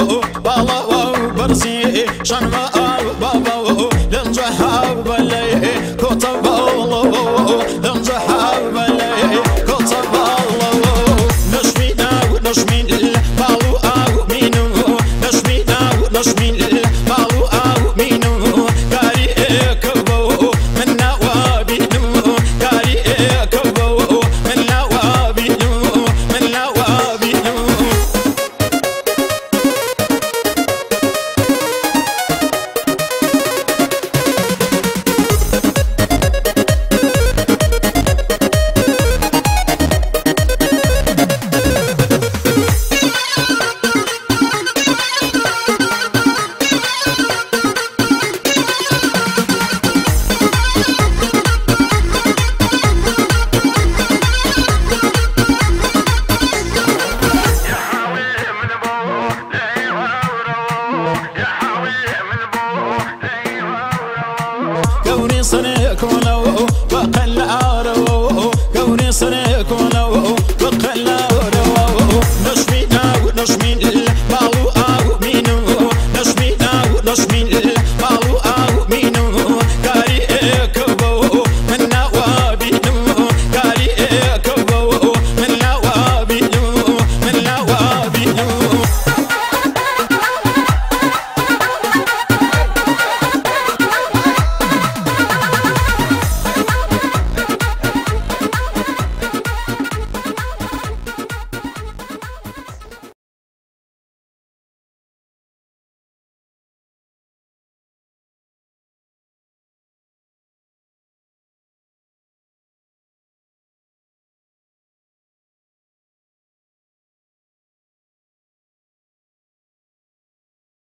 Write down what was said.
oh, oh, wow, wow, wow, but see,